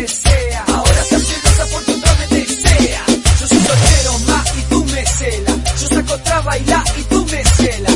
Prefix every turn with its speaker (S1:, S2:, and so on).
S1: desea. Ahora seas celosa porque otra me desea. Yo soy soltero, ma, y tú me celas. Yo saco otra baila y tú me celas.